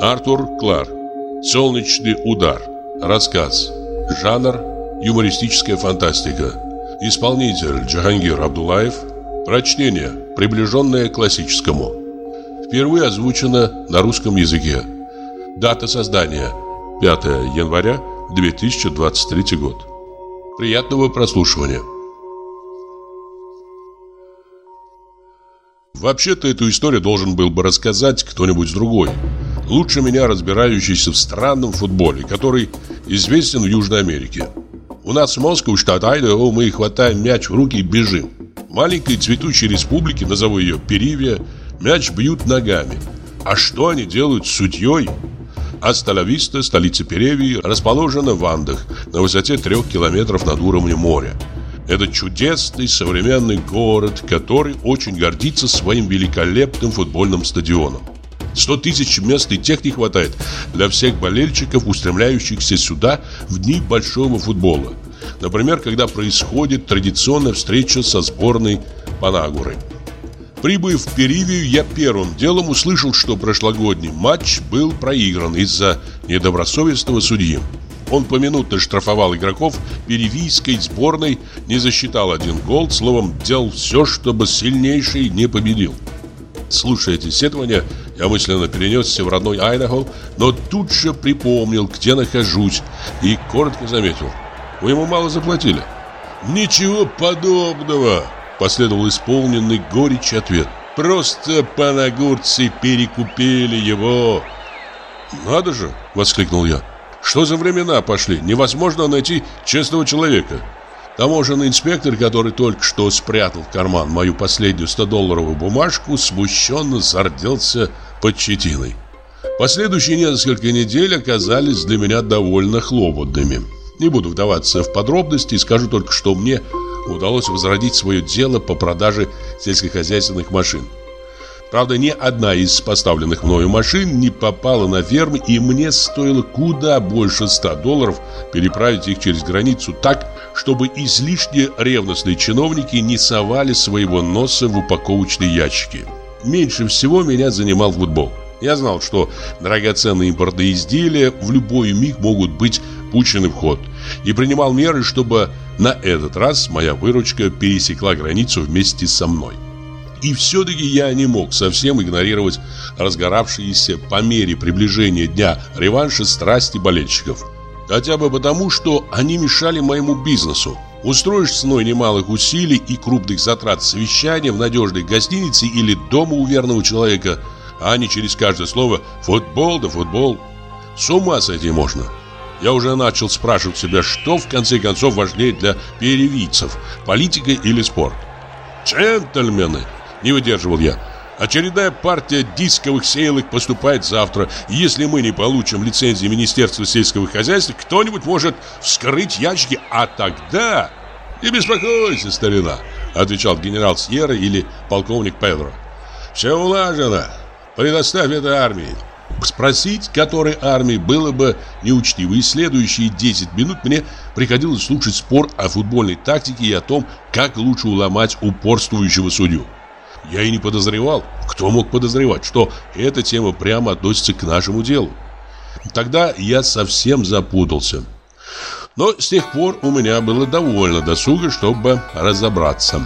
Артур Клар. Солнечный удар. Рассказ. Жанр. Юмористическая фантастика. Исполнитель Джахангир Абдулаев. Прочтение, приближенное к классическому. Впервые озвучено на русском языке. Дата создания 5 января 2023 год. Приятного прослушивания. Вообще-то эту историю должен был бы рассказать кто-нибудь другой. Лучше меня разбирающийся в странном футболе, который известен в Южной Америке. У нас в Москве, штат Айдаho, мы хватаем мяч в руки и бежим. В маленькой цветущей республике, назову ее Перивия, мяч бьют ногами. А что они делают с судьей? Асталависта, столица Перевии, расположена в Андах, на высоте трех километров над уровнем моря. Это чудесный современный город, который очень гордится своим великолепным футбольным стадионом. 100 тысяч мест и тех не хватает для всех болельщиков, устремляющихся сюда в дни большого футбола. Например, когда происходит традиционная встреча со сборной Панагуры. Прибыв в Перивию, я первым делом услышал, что прошлогодний матч был проигран из-за недобросовестного судьи. Он поминутно штрафовал игроков перивийской сборной, не засчитал один гол, словом, делал все, чтобы сильнейший не победил. Слушая эти сетования, я мысленно перенесся в родной Айдахо, но тут же припомнил, где нахожусь, и коротко заметил. Вы ему мало заплатили. «Ничего подобного!» – последовал исполненный горечь ответ. «Просто панагурцы перекупили его!» «Надо же!» – воскликнул я. «Что за времена пошли? Невозможно найти честного человека!» Таможенный инспектор, который только что спрятал в карман мою последнюю 100-долларовую бумажку, смущенно зарделся под щетиной. Последующие несколько недель оказались для меня довольно хлопотными. Не буду вдаваться в подробности, скажу только, что мне удалось возродить свое дело по продаже сельскохозяйственных машин. Правда, ни одна из поставленных мною машин не попала на фермы, и мне стоило куда больше 100 долларов переправить их через границу так, чтобы излишне ревностные чиновники не совали своего носа в упаковочные ящики. Меньше всего меня занимал футбол. Я знал, что драгоценные импортные изделия в любой миг могут быть пущены в ход, и принимал меры, чтобы на этот раз моя выручка пересекла границу вместе со мной. И все-таки я не мог совсем игнорировать разгоравшиеся по мере приближения дня реванша страсти болельщиков. Хотя бы потому, что они мешали моему бизнесу. Устроишь ценой немалых усилий и крупных затрат совещания в надежной гостинице или дома у верного человека, а не через каждое слово «футбол да футбол». С ума сойти можно. Я уже начал спрашивать себя, что в конце концов важнее для перевийцев – политика или спорт. «Джентльмены!» Не выдерживал я. Очередная партия дисковых сеялок поступает завтра. Если мы не получим лицензии Министерства сельского хозяйства, кто-нибудь может вскрыть ящики, а тогда... «Не беспокойся, старина», — отвечал генерал Сьерра или полковник Педро. «Все улажено. Предоставь это армии». Спросить которой армии было бы неучтиво, и следующие 10 минут мне приходилось слушать спор о футбольной тактике и о том, как лучше уломать упорствующего судью. Я и не подозревал. Кто мог подозревать, что эта тема прямо относится к нашему делу? Тогда я совсем запутался. Но с тех пор у меня было довольно досуга, чтобы разобраться.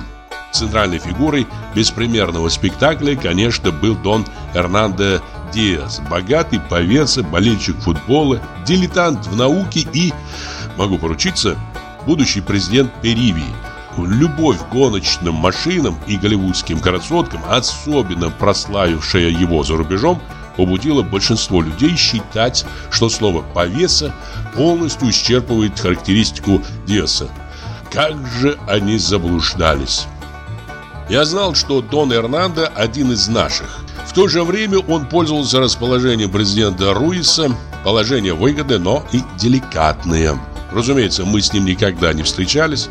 Центральной фигурой беспримерного спектакля, конечно, был Дон Эрнандо Диас, богатый повец, болельщик футбола, дилетант в науке и, могу поручиться, будущий президент Перивии – Любовь к гоночным машинам и голливудским красоткам, особенно прославившая его за рубежом, побудила большинство людей считать, что слово «повеса» полностью исчерпывает характеристику Диаса. Как же они заблуждались! Я знал, что Дон Эрнандо один из наших. В то же время он пользовался расположением президента Руиса, положение выгодное, но и деликатное. Разумеется, мы с ним никогда не встречались.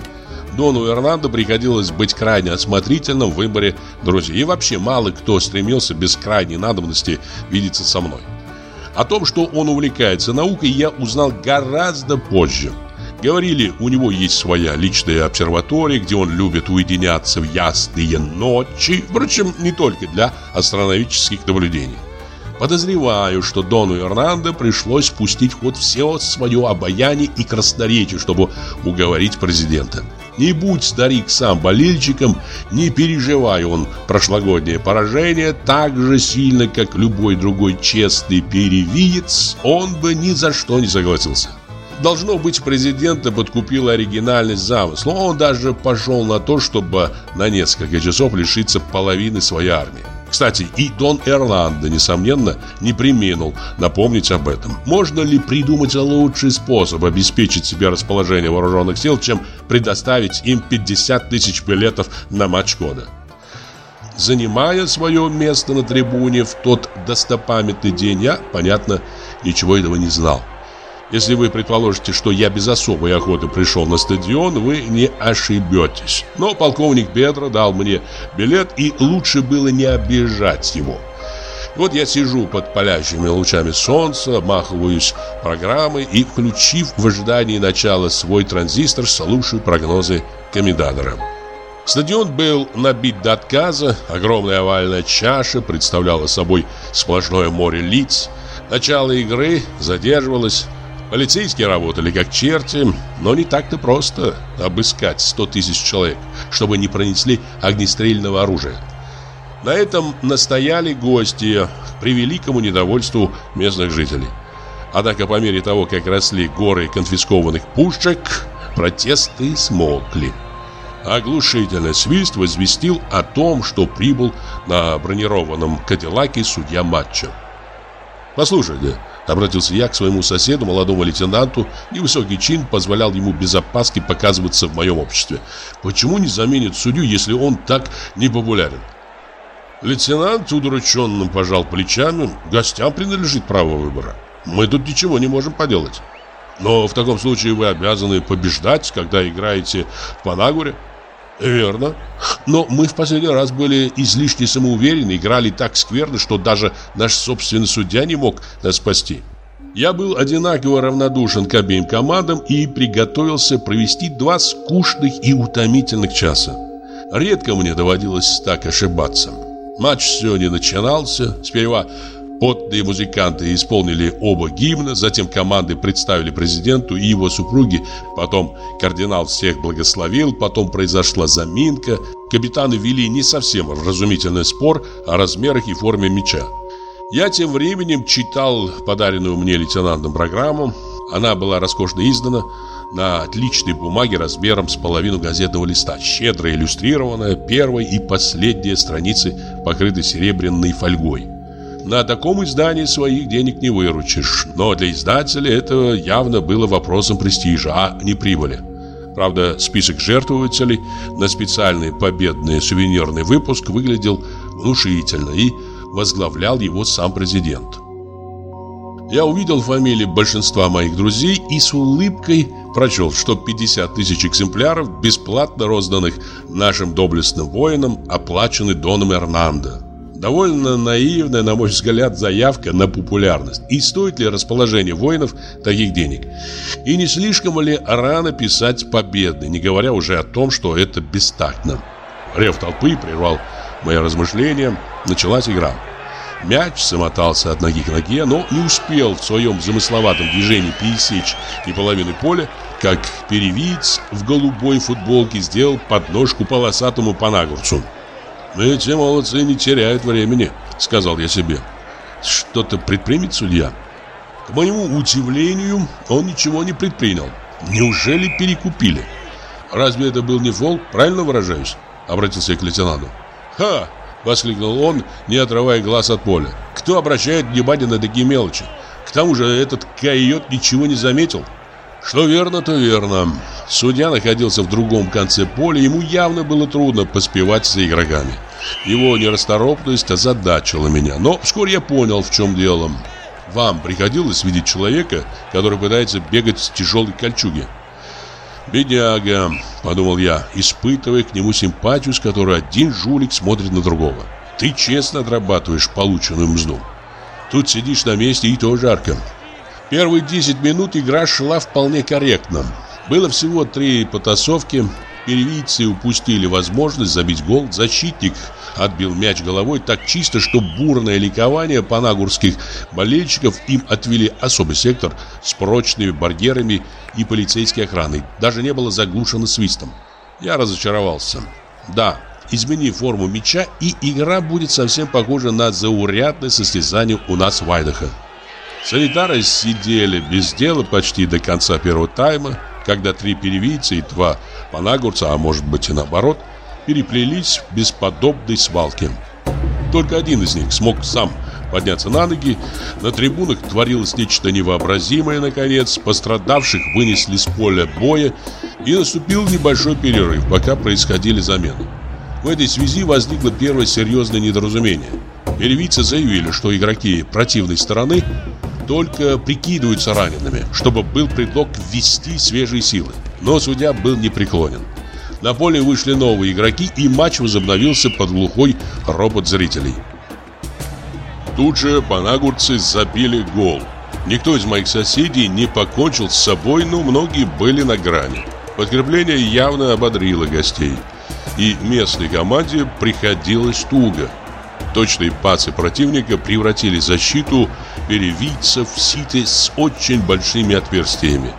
Дону Эрнандо приходилось быть крайне осмотрительным в выборе друзей. И вообще мало кто стремился без крайней надобности видеться со мной. О том, что он увлекается наукой, я узнал гораздо позже. Говорили, у него есть своя личная обсерватория, где он любит уединяться в ясные ночи. Впрочем, не только для астрономических наблюдений. Подозреваю, что Дону Эрнандо пришлось пустить в ход все свое обаяние и красноречие, чтобы уговорить президента. Не будь старик сам болельщиком, не переживая он прошлогоднее поражение так же сильно, как любой другой честный перевиец, он бы ни за что не согласился. Должно быть, президента подкупила оригинальность замысла. Он даже пошел на то, чтобы на несколько часов лишиться половины своей армии. Кстати, и Дон Эрландо, несомненно, не применил напомнить об этом. Можно ли придумать лучший способ обеспечить себе расположение вооруженных сил, чем предоставить им 50 тысяч билетов на матч года? Занимая свое место на трибуне в тот достопамятный день, я, понятно, ничего этого не знал. Если вы предположите, что я без особой охоты пришел на стадион, вы не ошибетесь. Но полковник Петро дал мне билет, и лучше было не обижать его. Вот я сижу под палящими лучами солнца, обмахиваюсь программой и, включив в ожидании начала свой транзистор, слушаю прогнозы комендатора. Стадион был набит до отказа, огромная овальная чаша представляла собой сплошное море лиц. Начало игры задерживалось, Полицейские работали как черти, но не так-то просто обыскать 100 тысяч человек, чтобы не пронесли огнестрельного оружия. На этом настояли гости при великому недовольству местных жителей. Однако по мере того, как росли горы конфискованных пушек, протесты смолкли. Оглушительный свист возвестил о том, что прибыл на бронированном Кадиллаке судья матча. «Послушайте», Обратился я к своему соседу, молодому лейтенанту. Невысокий чин позволял ему без опаски показываться в моем обществе. Почему не заменит судью, если он так непопулярен? Лейтенант удрученным пожал плечами. Гостям принадлежит право выбора. Мы тут ничего не можем поделать. Но в таком случае вы обязаны побеждать, когда играете в Панагуре. Верно. Но мы в последний раз были излишне самоуверены, играли так скверно, что даже наш собственный судья не мог нас спасти. Я был одинаково равнодушен к обеим командам и приготовился провести два скучных и утомительных часа. Редко мне доводилось так ошибаться. Матч не начинался. Сперва Потные музыканты исполнили оба гимна, затем команды представили президенту и его супруге, потом кардинал всех благословил, потом произошла заминка. Капитаны вели не совсем разумительный спор о размерах и форме мяча. Я тем временем читал подаренную мне лейтенантом программу. Она была роскошно издана на отличной бумаге размером с половину газетного листа, щедро иллюстрированная, первой и последняя страницы покрыты серебряной фольгой. На таком издании своих денег не выручишь. Но для издателя это явно было вопросом престижа, а не прибыли. Правда, список жертвователей на специальный победный сувенирный выпуск выглядел внушительно и возглавлял его сам президент. Я увидел фамилии большинства моих друзей и с улыбкой прочел, что 50 тысяч экземпляров, бесплатно розданных нашим доблестным воинам, оплачены Доном Эрнандо. Довольно наивная, на мой взгляд, заявка на популярность. И стоит ли расположение воинов таких денег? И не слишком ли рано писать победы, не говоря уже о том, что это бестактно? Рев толпы прервал мои размышления. Началась игра. Мяч замотался от ноги к ноге, но не успел в своем замысловатом движении пересечь и половины поля, как перевиц в голубой футболке сделал подножку полосатому панагурцу. «Эти молодцы не теряют времени», — сказал я себе. «Что-то предпримет судья?» К моему удивлению, он ничего не предпринял. Неужели перекупили? Разве это был не фол? Правильно выражаюсь? Обратился я к лейтенанту. «Ха!» — воскликнул он, не отрывая глаз от поля. «Кто обращает внимание на такие мелочи? К тому же этот койот ничего не заметил». Что верно, то верно. Судья находился в другом конце поля, ему явно было трудно поспевать за игроками. Его нерасторопность озадачила меня, но вскоре я понял, в чем дело. Вам приходилось видеть человека, который пытается бегать с тяжелой кольчуги? «Бедняга», — подумал я, испытывая к нему симпатию, с которой один жулик смотрит на другого. «Ты честно отрабатываешь полученную мзду. Тут сидишь на месте и то жарко. Первые 10 минут игра шла вполне корректно. Было всего три потасовки. Перевийцы упустили возможность забить гол. Защитник отбил мяч головой так чисто, что бурное ликование панагурских болельщиков им отвели особый сектор с прочными барьерами и полицейской охраной. Даже не было заглушено свистом. Я разочаровался. Да, измени форму мяча, и игра будет совсем похожа на заурядное состязание у нас в Айдахо. Санитары сидели без дела почти до конца первого тайма, когда три перевийца и два панагурца, а может быть и наоборот, переплелись в бесподобной свалке. Только один из них смог сам подняться на ноги. На трибунах творилось нечто невообразимое, наконец. Пострадавших вынесли с поля боя, и наступил небольшой перерыв, пока происходили замены. В этой связи возникло первое серьезное недоразумение. Перевицы заявили, что игроки противной стороны только прикидываются ранеными, чтобы был предлог ввести свежие силы. Но судья был непреклонен. На поле вышли новые игроки, и матч возобновился под глухой робот зрителей. Тут же панагурцы забили гол. Никто из моих соседей не покончил с собой, но многие были на грани. Подкрепление явно ободрило гостей. И местной команде приходилось туго. Точные пасы противника превратили защиту перевийцев в ситы с очень большими отверстиями.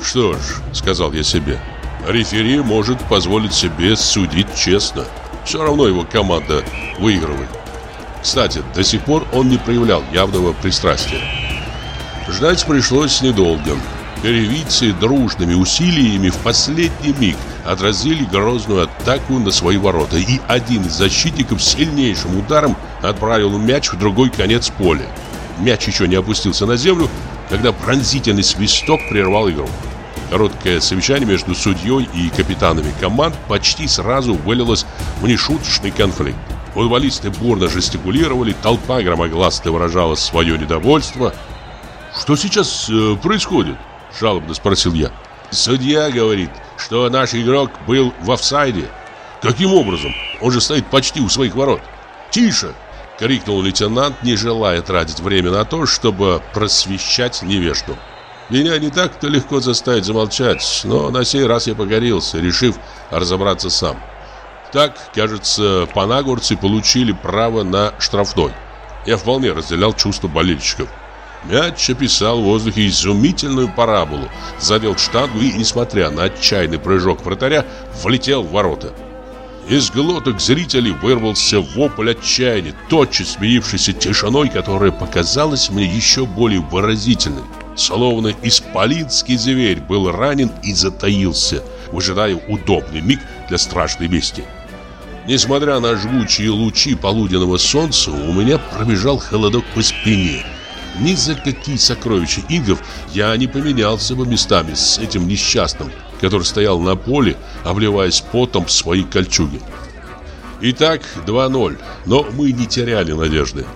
«Что ж», — сказал я себе, — «рефери может позволить себе судить честно. Все равно его команда выигрывает». Кстати, до сих пор он не проявлял явного пристрастия. Ждать пришлось недолго. Перевийцы дружными усилиями в последний миг отразили грозную атаку на свои ворота, и один из защитников сильнейшим ударом отправил мяч в другой конец поля. Мяч еще не опустился на землю, когда пронзительный свисток прервал игру. Короткое совещание между судьей и капитанами команд почти сразу вылилось в нешуточный конфликт. Футболисты бурно жестикулировали, толпа громогласно выражала свое недовольство. «Что сейчас э, происходит?» – жалобно спросил я. «Судья говорит, что наш игрок был в офсайде». «Каким образом? Он же стоит почти у своих ворот». «Тише!» — крикнул лейтенант, не желая тратить время на то, чтобы просвещать невежду. Меня не так-то легко заставить замолчать, но на сей раз я погорелся, решив разобраться сам. Так, кажется, панагурцы получили право на штрафной. Я вполне разделял чувства болельщиков. Мяч описал в воздухе изумительную параболу, задел штангу и, несмотря на отчаянный прыжок вратаря, влетел в ворота. Из глоток зрителей вырвался вопль отчаяния, тотчас сменившийся тишиной, которая показалась мне еще более выразительной. Словно исполинский зверь был ранен и затаился, выжидая удобный миг для страшной мести. Несмотря на жгучие лучи полуденного солнца, у меня пробежал холодок по спине. Ни за какие сокровища игров я не поменялся бы местами с этим несчастным, который стоял на поле, обливаясь потом в свои кольчуги. Итак, 2-0, но мы не теряли надежды.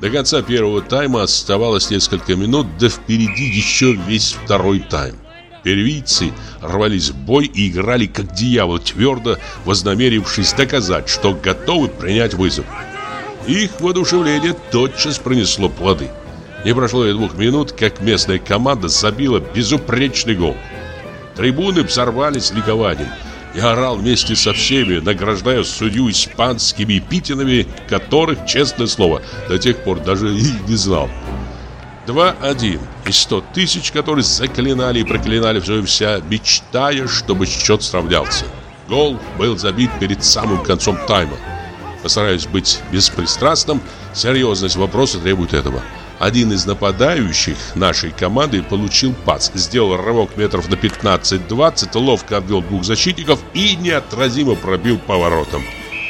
До конца первого тайма оставалось несколько минут, да впереди еще весь второй тайм. Первийцы рвались в бой и играли как дьявол, твердо вознамерившись доказать, что готовы принять вызов. Их воодушевление тотчас принесло плоды. Не прошло и двух минут, как местная команда забила безупречный гол. Трибуны взорвались ликованием. Я орал вместе со всеми, награждая судью испанскими эпитенами, которых, честное слово, до тех пор даже и не знал. 2-1 из 100 тысяч, которые заклинали и проклинали все и вся, мечтая, чтобы счет сравнялся. Гол был забит перед самым концом тайма. Постараюсь быть беспристрастным, серьезность вопроса требует этого. Один из нападающих нашей команды получил пас, сделал рывок метров на 15-20, ловко обвел двух защитников и неотразимо пробил поворотом.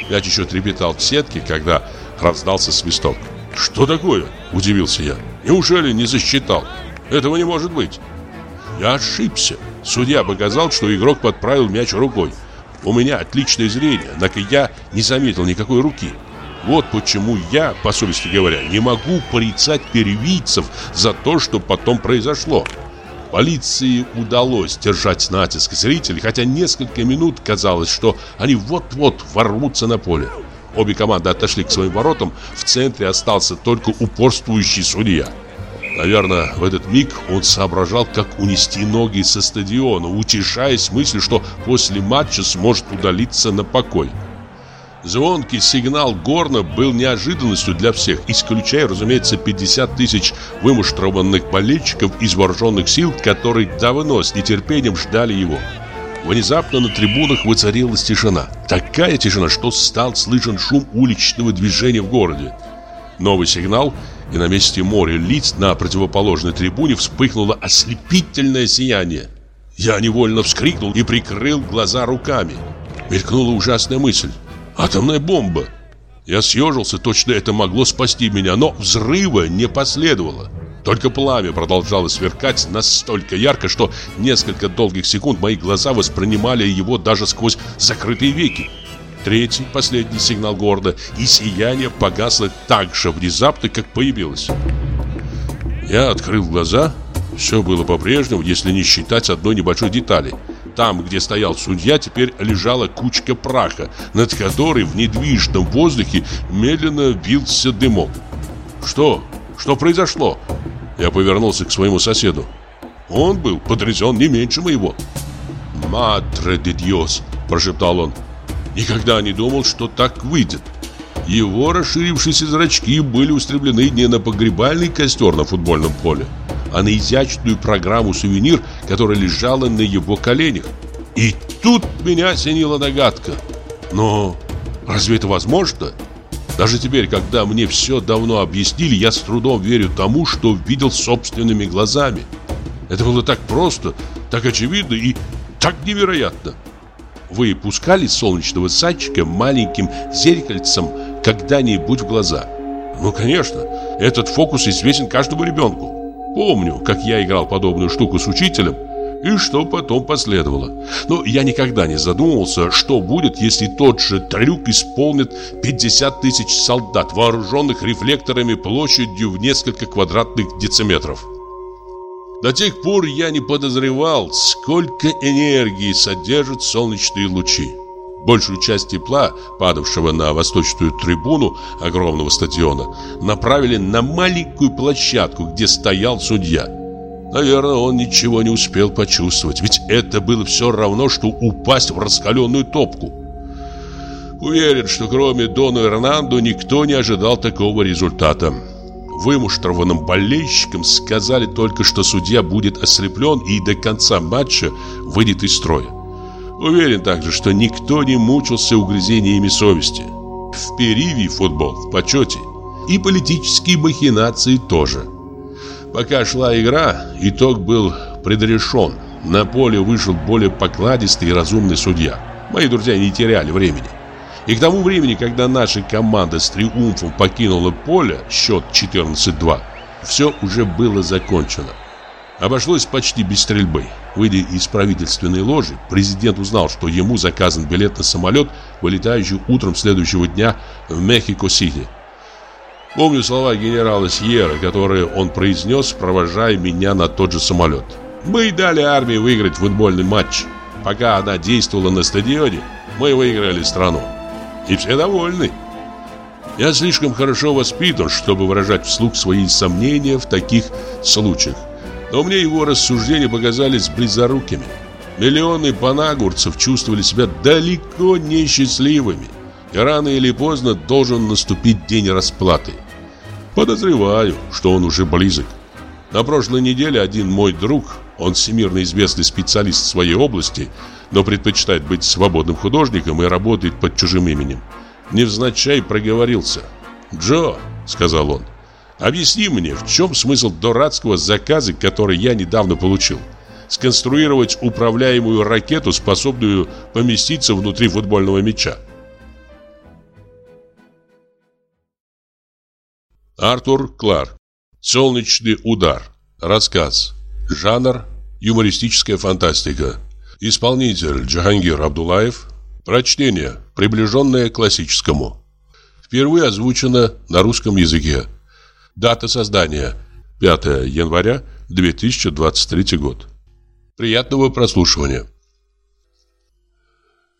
Мяч еще трепетал в сетке, когда раздался свисток. «Что такое?» – удивился я. «Неужели не засчитал? Этого не может быть!» Я ошибся. Судья показал, что игрок подправил мяч рукой. У меня отличное зрение, однако я не заметил никакой руки. Вот почему я, по совести говоря, не могу порицать перевийцев за то, что потом произошло. Полиции удалось держать натиск зрителей, хотя несколько минут казалось, что они вот-вот ворвутся на поле. Обе команды отошли к своим воротам, в центре остался только упорствующий судья. Наверное, в этот миг он соображал, как унести ноги со стадиона, утешаясь мыслью, что после матча сможет удалиться на покой. Звонкий сигнал горна был неожиданностью для всех, исключая, разумеется, 50 тысяч вымуштрованных болельщиков из вооруженных сил, которые давно с нетерпением ждали его. Внезапно на трибунах воцарилась тишина. Такая тишина, что стал слышен шум уличного движения в городе. Новый сигнал, и на месте моря лиц на противоположной трибуне вспыхнуло ослепительное сияние. Я невольно вскрикнул и прикрыл глаза руками. Мелькнула ужасная мысль. Атомная бомба. Я съежился, точно это могло спасти меня, но взрыва не последовало. Только пламя продолжало сверкать настолько ярко, что несколько долгих секунд мои глаза воспринимали его даже сквозь закрытые веки. Третий, последний сигнал города, и сияние погасло так же внезапно, как появилось. Я открыл глаза. Все было по-прежнему, если не считать одной небольшой детали – там, где стоял судья, теперь лежала кучка праха, над которой в недвижном воздухе медленно вился дымок. «Что? Что произошло?» Я повернулся к своему соседу. Он был потрясен не меньше моего. «Мадре де Диос!» – прошептал он. «Никогда не думал, что так выйдет». Его расширившиеся зрачки были устремлены не на погребальный костер на футбольном поле, а на изящную программу «Сувенир», которая лежала на его коленях. И тут меня осенила догадка. Но разве это возможно? Даже теперь, когда мне все давно объяснили, я с трудом верю тому, что видел собственными глазами. Это было так просто, так очевидно и так невероятно. Вы пускали солнечного садчика маленьким зеркальцем когда-нибудь в глаза? Ну, конечно, этот фокус известен каждому ребенку. Помню, как я играл подобную штуку с учителем, и что потом последовало. Но я никогда не задумывался, что будет, если тот же трюк исполнит 50 тысяч солдат, вооруженных рефлекторами площадью в несколько квадратных дециметров. До тех пор я не подозревал, сколько энергии содержат солнечные лучи. Большую часть тепла, падавшего на восточную трибуну огромного стадиона, направили на маленькую площадку, где стоял судья. Наверное, он ничего не успел почувствовать, ведь это было все равно, что упасть в раскаленную топку. Уверен, что кроме Дона Эрнандо никто не ожидал такого результата. Вымуштрованным болельщикам сказали только, что судья будет ослеплен и до конца матча выйдет из строя. Уверен также, что никто не мучился угрызениями совести. В Перивии футбол в почете. И политические махинации тоже. Пока шла игра, итог был предрешен. На поле вышел более покладистый и разумный судья. Мои друзья не теряли времени. И к тому времени, когда наша команда с триумфом покинула поле, счет 14-2, все уже было закончено. Обошлось почти без стрельбы. Выйдя из правительственной ложи, президент узнал, что ему заказан билет на самолет, вылетающий утром следующего дня в Мехико-Сити. Помню слова генерала Сьерра, которые он произнес, провожая меня на тот же самолет. «Мы дали армии выиграть футбольный матч. Пока она действовала на стадионе, мы выиграли страну. И все довольны». Я слишком хорошо воспитан, чтобы выражать вслух свои сомнения в таких случаях. Но мне его рассуждения показались близорукими. Миллионы панагурцев чувствовали себя далеко не счастливыми. И рано или поздно должен наступить день расплаты. Подозреваю, что он уже близок. На прошлой неделе один мой друг, он всемирно известный специалист в своей области, но предпочитает быть свободным художником и работает под чужим именем, невзначай проговорился. «Джо», — сказал он, Объясни мне, в чем смысл дурацкого заказа, который я недавно получил? Сконструировать управляемую ракету, способную поместиться внутри футбольного мяча. Артур Кларк. Солнечный удар. Рассказ. Жанр. Юмористическая фантастика. Исполнитель Джахангир Абдулаев. Прочтение, приближенное к классическому. Впервые озвучено на русском языке. Дата создания 5 января 2023 год. Приятного прослушивания.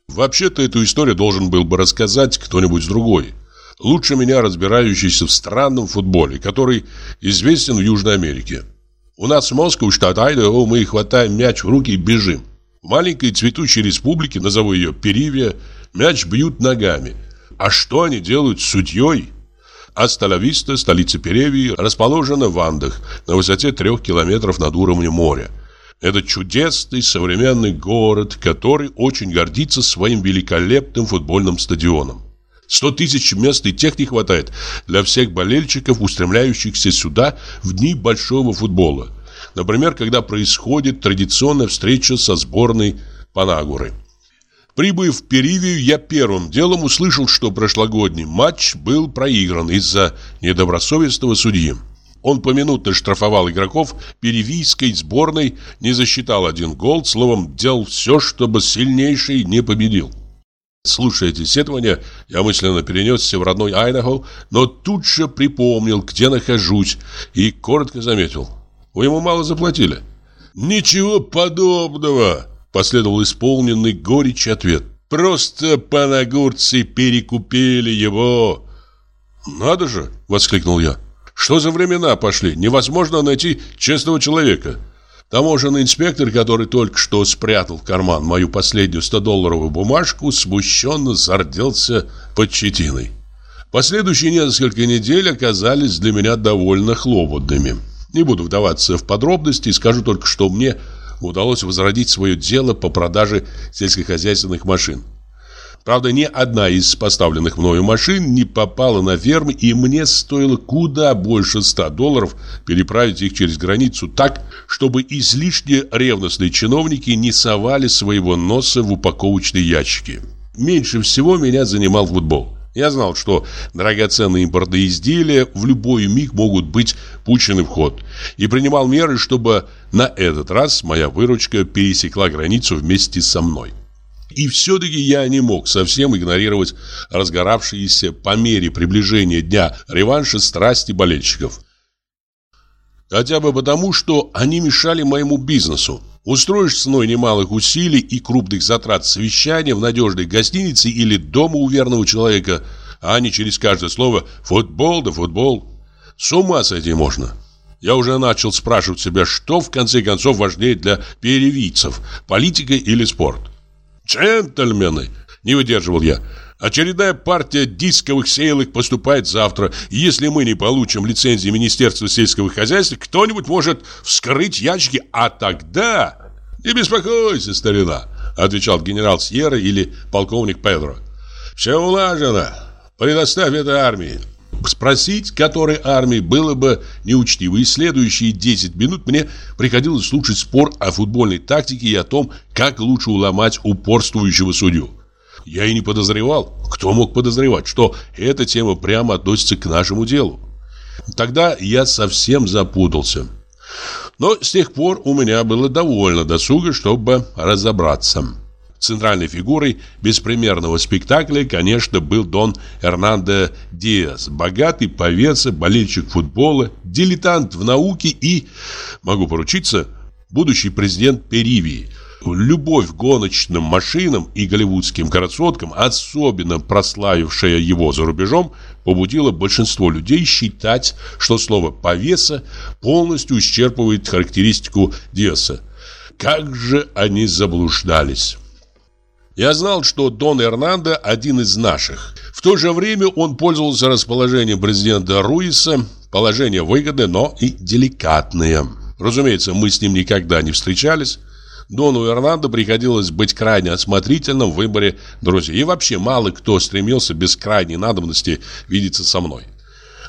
Вообще-то эту историю должен был бы рассказать кто-нибудь другой. Лучше меня разбирающийся в странном футболе, который известен в Южной Америке. У нас в Москве, штат Айдаho, мы хватаем мяч в руки и бежим. В маленькой цветущей республике, назову ее Перивия, мяч бьют ногами – А что они делают с судьей? Асталависта, столица Перевии, расположена в Андах, на высоте трех километров над уровнем моря. Это чудесный современный город, который очень гордится своим великолепным футбольным стадионом. Сто тысяч мест и тех не хватает для всех болельщиков, устремляющихся сюда в дни большого футбола. Например, когда происходит традиционная встреча со сборной Панагуры. Прибыв в Перивию, я первым делом услышал, что прошлогодний матч был проигран из-за недобросовестного судьи. Он поминутно штрафовал игроков перивийской сборной, не засчитал один гол, словом, делал все, чтобы сильнейший не победил. Слушая эти сетования, я мысленно перенесся в родной Айдахо, но тут же припомнил, где нахожусь, и коротко заметил. Вы ему мало заплатили. «Ничего подобного!» Последовал исполненный горечь ответ. «Просто панагурцы перекупили его!» «Надо же!» — воскликнул я. «Что за времена пошли? Невозможно найти честного человека!» Таможенный инспектор, который только что спрятал в карман мою последнюю 100-долларовую бумажку, смущенно зарделся под щетиной. Последующие несколько недель оказались для меня довольно хлопотными. Не буду вдаваться в подробности и скажу только, что мне удалось возродить свое дело по продаже сельскохозяйственных машин. Правда, ни одна из поставленных мною машин не попала на фермы, и мне стоило куда больше 100 долларов переправить их через границу так, чтобы излишне ревностные чиновники не совали своего носа в упаковочные ящики. Меньше всего меня занимал футбол. Я знал, что драгоценные импортные изделия в любой миг могут быть пущены в ход, и принимал меры, чтобы на этот раз моя выручка пересекла границу вместе со мной. И все-таки я не мог совсем игнорировать разгоравшиеся по мере приближения дня реванша страсти болельщиков. Хотя бы потому, что они мешали моему бизнесу. Устроишь ценой немалых усилий и крупных затрат совещания в надежной гостинице или дома у верного человека, а не через каждое слово «футбол да футбол». С ума сойти можно. Я уже начал спрашивать себя, что в конце концов важнее для перевийцев – политика или спорт. «Джентльмены!» – не выдерживал я – Очередная партия дисковых сеялок поступает завтра. Если мы не получим лицензии Министерства сельского хозяйства, кто-нибудь может вскрыть ящики, а тогда... «Не беспокойся, старина», — отвечал генерал Сьерра или полковник Педро. «Все улажено. Предоставь это армии». Спросить, которой армии, было бы неучтиво, и следующие 10 минут мне приходилось слушать спор о футбольной тактике и о том, как лучше уломать упорствующего судью. Я и не подозревал. Кто мог подозревать, что эта тема прямо относится к нашему делу? Тогда я совсем запутался. Но с тех пор у меня было довольно досуга, чтобы разобраться. Центральной фигурой беспримерного спектакля, конечно, был Дон Эрнандо Диас, богатый повец, болельщик футбола, дилетант в науке и, могу поручиться, будущий президент Перивии – Любовь к гоночным машинам и голливудским красоткам, особенно прославившая его за рубежом, побудила большинство людей считать, что слово «повеса» полностью исчерпывает характеристику Диаса. Как же они заблуждались! Я знал, что Дон Эрнандо один из наших. В то же время он пользовался расположением президента Руиса, положение выгодное, но и деликатное. Разумеется, мы с ним никогда не встречались. Дону Эрнандо приходилось быть крайне осмотрительным в выборе друзей. И вообще мало кто стремился без крайней надобности видеться со мной.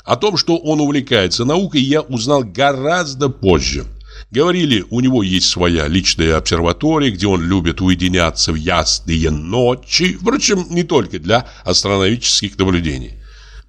О том, что он увлекается наукой, я узнал гораздо позже. Говорили, у него есть своя личная обсерватория, где он любит уединяться в ясные ночи, впрочем, не только для астрономических наблюдений.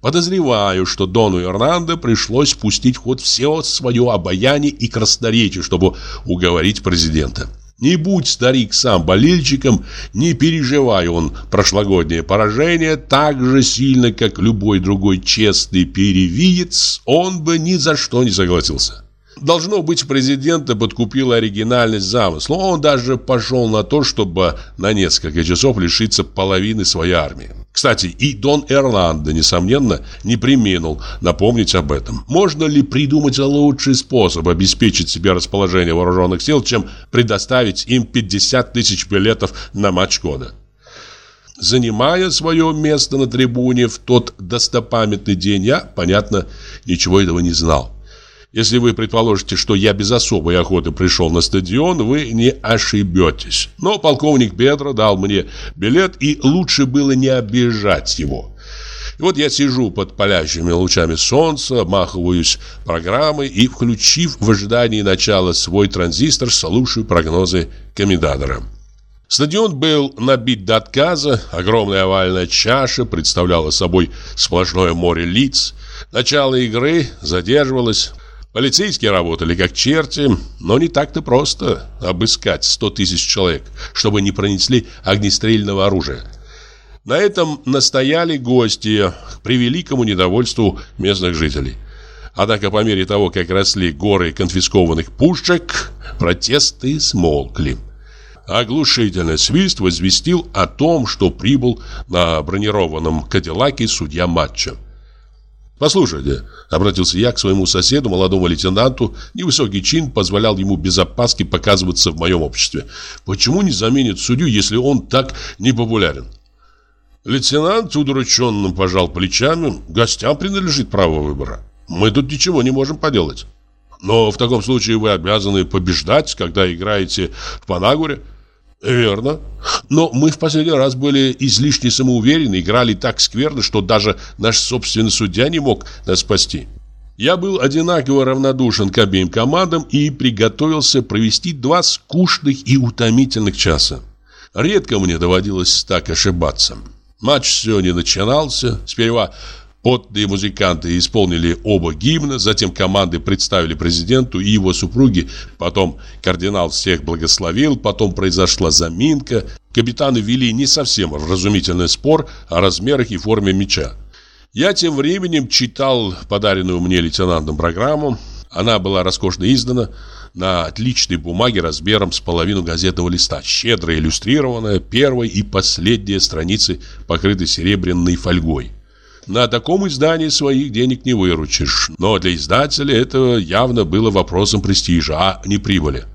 Подозреваю, что Дону Эрнандо пришлось пустить в ход все свое обаяние и красноречие, чтобы уговорить президента. Не будь старик сам болельщиком, не переживая он прошлогоднее поражение так же сильно, как любой другой честный перевиец, он бы ни за что не согласился. Должно быть, президента подкупила оригинальность замысла. Он даже пошел на то, чтобы на несколько часов лишиться половины своей армии. Кстати, и Дон Эрландо, несомненно, не применил напомнить об этом. Можно ли придумать лучший способ обеспечить себе расположение вооруженных сил, чем предоставить им 50 тысяч билетов на матч года? Занимая свое место на трибуне в тот достопамятный день, я, понятно, ничего этого не знал. Если вы предположите, что я без особой охоты пришел на стадион, вы не ошибетесь. Но полковник Петро дал мне билет, и лучше было не обижать его. И вот я сижу под палящими лучами солнца, обмахиваюсь программой и, включив в ожидании начала свой транзистор, слушаю прогнозы комендатора. Стадион был набит до отказа, огромная овальная чаша представляла собой сплошное море лиц. Начало игры задерживалось. Полицейские работали как черти, но не так-то просто обыскать 100 тысяч человек, чтобы не пронесли огнестрельного оружия. На этом настояли гости к превеликому недовольству местных жителей. Однако по мере того, как росли горы конфискованных пушек, протесты смолкли. Оглушительный свист возвестил о том, что прибыл на бронированном Кадиллаке судья матча. «Послушайте», — обратился я к своему соседу, молодому лейтенанту, невысокий чин позволял ему без опаски показываться в моем обществе. «Почему не заменит судью, если он так непопулярен?» Лейтенант удрученно пожал плечами. «Гостям принадлежит право выбора. Мы тут ничего не можем поделать. Но в таком случае вы обязаны побеждать, когда играете в Панагуре». Верно. Но мы в последний раз были излишне самоуверены, играли так скверно, что даже наш собственный судья не мог нас спасти. Я был одинаково равнодушен к обеим командам и приготовился провести два скучных и утомительных часа. Редко мне доводилось так ошибаться. Матч все не начинался. Сперва Потные музыканты исполнили оба гимна, затем команды представили президенту и его супруге, потом кардинал всех благословил, потом произошла заминка. Капитаны вели не совсем разумительный спор о размерах и форме мяча. Я тем временем читал подаренную мне лейтенантом программу. Она была роскошно издана на отличной бумаге размером с половину газетного листа, щедро иллюстрированная, первой и последняя страницы покрыты серебряной фольгой. На таком издании своих денег не выручишь. Но для издателя это явно было вопросом престижа, а не прибыли.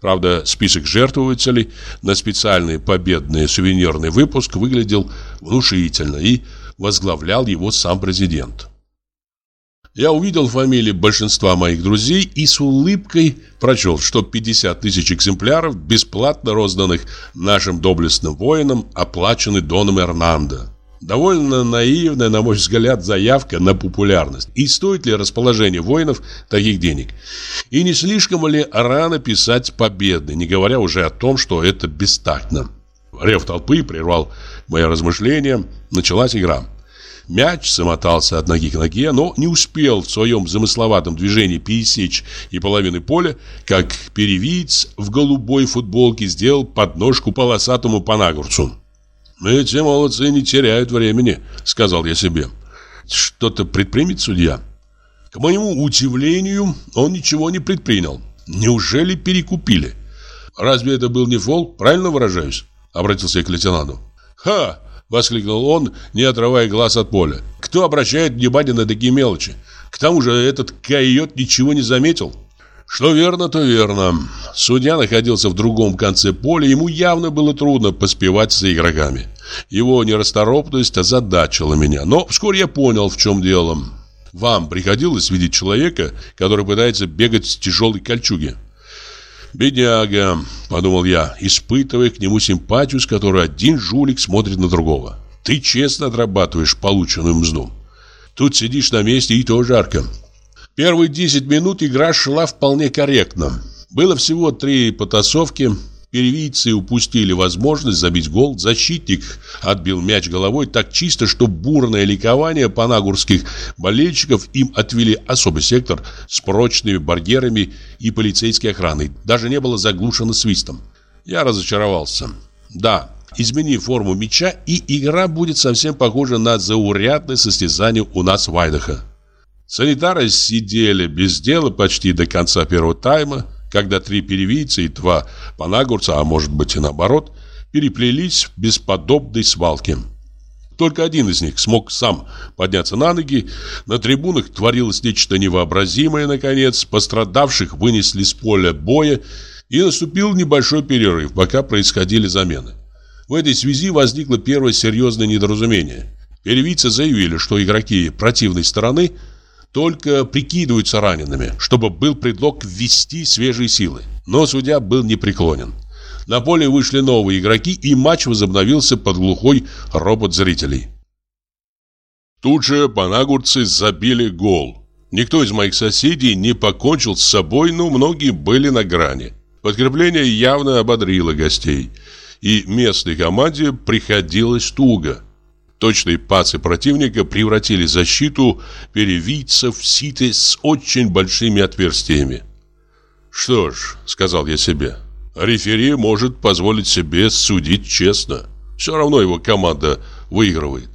Правда, список жертвователей на специальный победный сувенирный выпуск выглядел внушительно и возглавлял его сам президент. Я увидел фамилии большинства моих друзей и с улыбкой прочел, что 50 тысяч экземпляров, бесплатно розданных нашим доблестным воинам, оплачены Доном Эрнандо. Довольно наивная, на мой взгляд, заявка на популярность. И стоит ли расположение воинов таких денег? И не слишком ли рано писать победы, не говоря уже о том, что это бестактно? Рев толпы прервал мои размышления. Началась игра. Мяч замотался от ноги к ноге, но не успел в своем замысловатом движении пересечь и половины поля, как перевиц в голубой футболке сделал подножку полосатому панагурцу. «Эти молодцы не теряют времени», — сказал я себе. «Что-то предпримет судья?» К моему удивлению, он ничего не предпринял. Неужели перекупили? Разве это был не фол? Правильно выражаюсь? Обратился я к лейтенанту. «Ха!» — воскликнул он, не отрывая глаз от поля. «Кто обращает внимание на такие мелочи? К тому же этот койот ничего не заметил». Что верно, то верно. Судья находился в другом конце поля, ему явно было трудно поспевать за игроками. Его нерасторопность озадачила меня, но вскоре я понял, в чем дело. Вам приходилось видеть человека, который пытается бегать с тяжелой кольчуги? «Бедняга», — подумал я, испытывая к нему симпатию, с которой один жулик смотрит на другого. «Ты честно отрабатываешь полученную мзду. Тут сидишь на месте и то жарко. Первые 10 минут игра шла вполне корректно. Было всего три потасовки. Перевийцы упустили возможность забить гол. Защитник отбил мяч головой так чисто, что бурное ликование панагурских болельщиков им отвели особый сектор с прочными барьерами и полицейской охраной. Даже не было заглушено свистом. Я разочаровался. Да, измени форму мяча, и игра будет совсем похожа на заурядное состязание у нас в Айдахо. Санитары сидели без дела почти до конца первого тайма, когда три перевийца и два панагурца, а может быть и наоборот, переплелись в бесподобной свалке. Только один из них смог сам подняться на ноги. На трибунах творилось нечто невообразимое, наконец. Пострадавших вынесли с поля боя, и наступил небольшой перерыв, пока происходили замены. В этой связи возникло первое серьезное недоразумение. Перевицы заявили, что игроки противной стороны только прикидываются ранеными, чтобы был предлог ввести свежие силы. Но судья был непреклонен. На поле вышли новые игроки, и матч возобновился под глухой робот зрителей. Тут же панагурцы забили гол. Никто из моих соседей не покончил с собой, но многие были на грани. Подкрепление явно ободрило гостей, и местной команде приходилось туго. Точные пасы противника превратили защиту перевийцев в ситы с очень большими отверстиями. «Что ж», — сказал я себе, — «рефери может позволить себе судить честно. Все равно его команда выигрывает».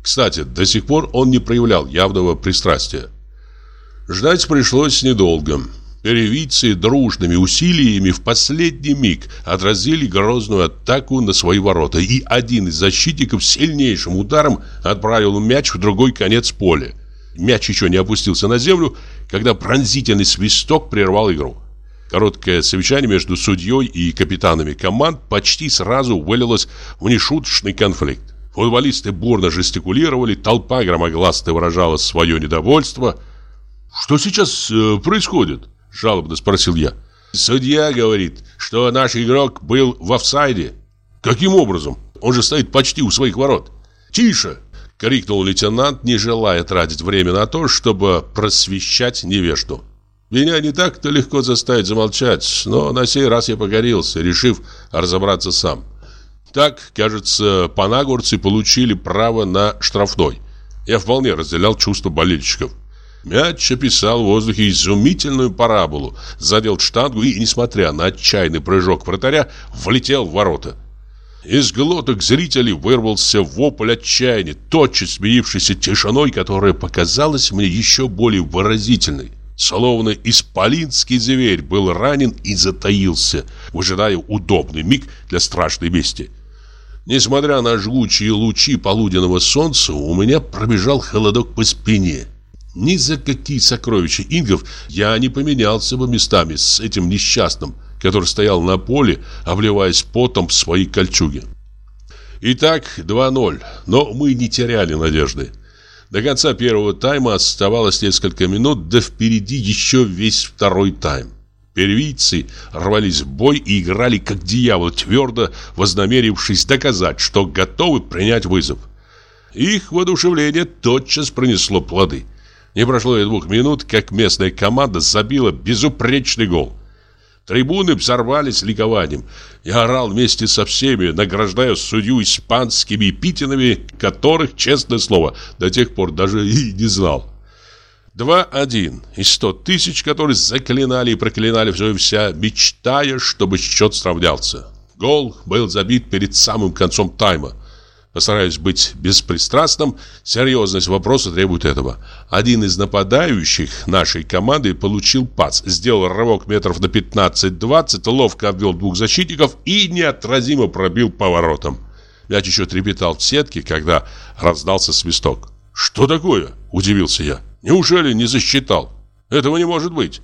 Кстати, до сих пор он не проявлял явного пристрастия. Ждать пришлось недолго. Перевийцы дружными усилиями в последний миг отразили грозную атаку на свои ворота, и один из защитников сильнейшим ударом отправил мяч в другой конец поля. Мяч еще не опустился на землю, когда пронзительный свисток прервал игру. Короткое совещание между судьей и капитанами команд почти сразу вылилось в нешуточный конфликт. Футболисты бурно жестикулировали, толпа громогласно выражала свое недовольство. «Что сейчас э, происходит?» – жалобно спросил я. «Судья говорит, что наш игрок был в офсайде». «Каким образом? Он же стоит почти у своих ворот». «Тише!» – крикнул лейтенант, не желая тратить время на то, чтобы просвещать невежду. Меня не так-то легко заставить замолчать, но на сей раз я погорелся, решив разобраться сам. Так, кажется, панагурцы получили право на штрафной. Я вполне разделял чувства болельщиков. Мяч описал в воздухе изумительную параболу, задел штангу и, несмотря на отчаянный прыжок вратаря, влетел в ворота. Из глоток зрителей вырвался вопль отчаяния, тотчас сменившийся тишиной, которая показалась мне еще более выразительной. Словно исполинский зверь был ранен и затаился, выжидая удобный миг для страшной мести. Несмотря на жгучие лучи полуденного солнца, у меня пробежал холодок по спине. Ни за какие сокровища ингов я не поменялся бы местами с этим несчастным, который стоял на поле, обливаясь потом в свои кольчуги. Итак, 2-0, но мы не теряли надежды. До конца первого тайма оставалось несколько минут, да впереди еще весь второй тайм. Первийцы рвались в бой и играли как дьявол, твердо вознамерившись доказать, что готовы принять вызов. Их воодушевление тотчас принесло плоды. Не прошло и двух минут, как местная команда забила безупречный гол. Трибуны взорвались ликованием. Я орал вместе со всеми, награждая судью испанскими эпитинами, которых, честное слово, до тех пор даже и не знал. Два-один из сто тысяч, которые заклинали и проклинали все и вся, мечтая, чтобы счет сравнялся. Гол был забит перед самым концом тайма. Постараюсь быть беспристрастным, серьезность вопроса требует этого. Один из нападающих нашей команды получил пас, сделал рывок метров на 15-20, ловко обвел двух защитников и неотразимо пробил поворотом. Мяч еще трепетал в сетке, когда раздался свисток. «Что такое?» – удивился я. Неужели не засчитал? Этого не может быть.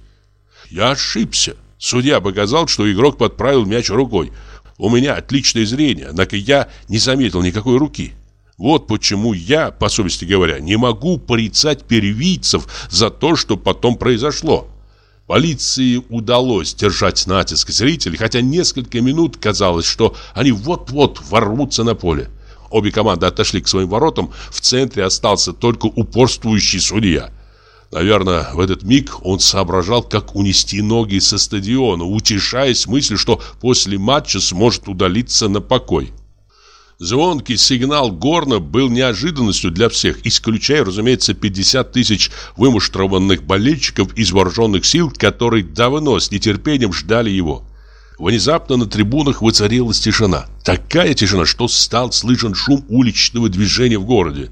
Я ошибся. Судья показал, что игрок подправил мяч рукой. У меня отличное зрение, однако я не заметил никакой руки. Вот почему я, по совести говоря, не могу порицать перевийцев за то, что потом произошло. Полиции удалось держать натиск зрителей, хотя несколько минут казалось, что они вот-вот ворвутся на поле. Обе команды отошли к своим воротам, в центре остался только упорствующий судья. Наверное, в этот миг он соображал, как унести ноги со стадиона, утешаясь мыслью, что после матча сможет удалиться на покой. Звонкий сигнал горна был неожиданностью для всех, исключая, разумеется, 50 тысяч вымуштрованных болельщиков из вооруженных сил, которые давно с нетерпением ждали его. Внезапно на трибунах воцарилась тишина. Такая тишина, что стал слышен шум уличного движения в городе.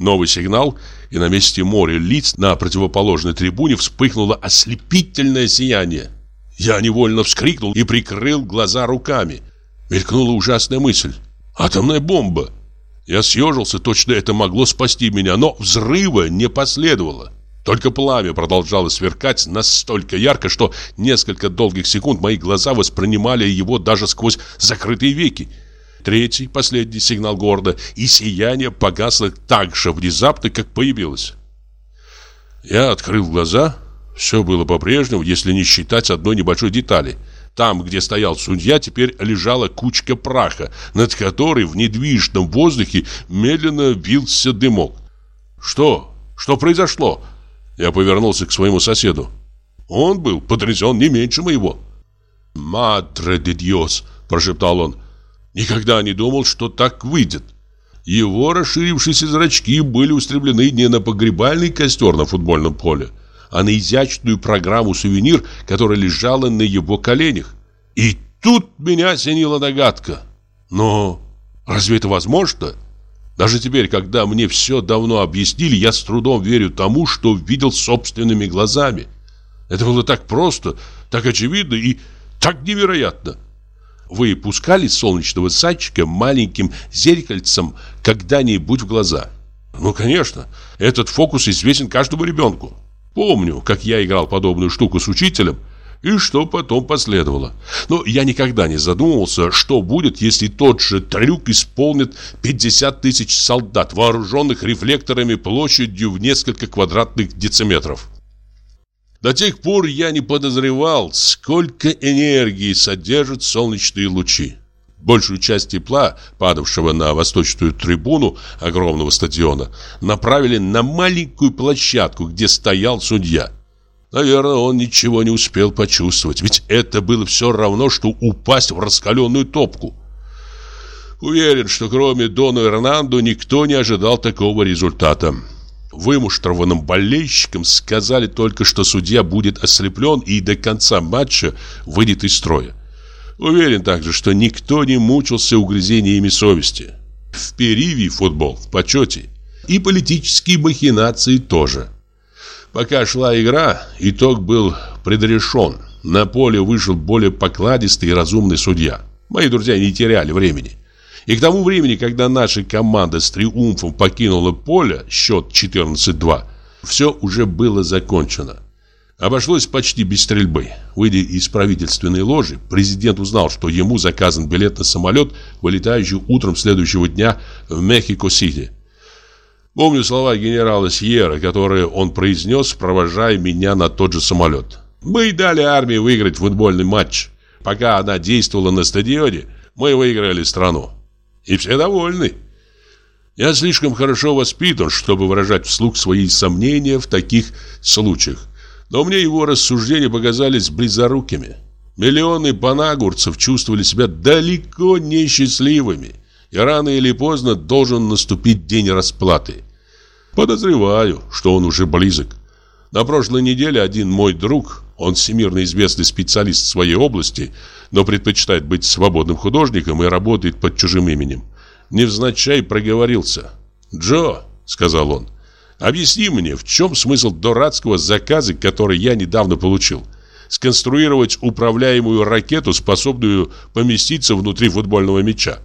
Новый сигнал, и на месте моря лиц на противоположной трибуне вспыхнуло ослепительное сияние. Я невольно вскрикнул и прикрыл глаза руками. Мелькнула ужасная мысль. Атомная бомба. Я съежился, точно это могло спасти меня, но взрыва не последовало. Только пламя продолжало сверкать настолько ярко, что несколько долгих секунд мои глаза воспринимали его даже сквозь закрытые веки. Третий, последний сигнал города, и сияние погасло так же внезапно, как появилось. Я открыл глаза. Все было по-прежнему, если не считать одной небольшой детали. Там, где стоял судья, теперь лежала кучка праха, над которой в недвижном воздухе медленно вился дымок. «Что? Что произошло?» Я повернулся к своему соседу. Он был потрясен не меньше моего. «Мадре де Диос!» – прошептал он. «Никогда не думал, что так выйдет». Его расширившиеся зрачки были устремлены не на погребальный костер на футбольном поле, а на изящную программу-сувенир, которая лежала на его коленях. И тут меня осенила догадка. Но разве это возможно? Даже теперь, когда мне все давно объяснили, я с трудом верю тому, что видел собственными глазами. Это было так просто, так очевидно и так невероятно. Вы пускали солнечного садчика маленьким зеркальцем когда-нибудь в глаза? Ну, конечно. Этот фокус известен каждому ребенку. Помню, как я играл подобную штуку с учителем, и что потом последовало. Но я никогда не задумывался, что будет, если тот же трюк исполнит 50 тысяч солдат, вооруженных рефлекторами площадью в несколько квадратных дециметров. До тех пор я не подозревал, сколько энергии содержат солнечные лучи. Большую часть тепла, падавшего на восточную трибуну огромного стадиона, направили на маленькую площадку, где стоял судья. Наверное, он ничего не успел почувствовать, ведь это было все равно, что упасть в раскаленную топку. Уверен, что кроме Дона Эрнандо никто не ожидал такого результата. Вымуштрованным болельщикам сказали только, что судья будет ослеплен и до конца матча выйдет из строя. Уверен также, что никто не мучился угрызениями совести. В Периве футбол в почете. И политические махинации тоже. Пока шла игра, итог был предрешен. На поле вышел более покладистый и разумный судья. Мои друзья не теряли времени. И к тому времени, когда наша команда с триумфом покинула поле, счет 14-2, все уже было закончено. Обошлось почти без стрельбы. Выйдя из правительственной ложи, президент узнал, что ему заказан билет на самолет, вылетающий утром следующего дня в Мехико-Сити. Помню слова генерала Сьерра, которые он произнес, провожая меня на тот же самолет. «Мы дали армии выиграть футбольный матч. Пока она действовала на стадионе, мы выиграли страну. И все довольны. Я слишком хорошо воспитан, чтобы выражать вслух свои сомнения в таких случаях. Но мне его рассуждения показались близорукими. Миллионы панагурцев чувствовали себя далеко не счастливыми. И рано или поздно должен наступить день расплаты. Подозреваю, что он уже близок. На прошлой неделе один мой друг, он всемирно известный специалист в своей области, но предпочитает быть свободным художником и работает под чужим именем, невзначай проговорился. «Джо», — сказал он, — «объясни мне, в чем смысл дурацкого заказа, который я недавно получил? Сконструировать управляемую ракету, способную поместиться внутри футбольного мяча».